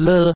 L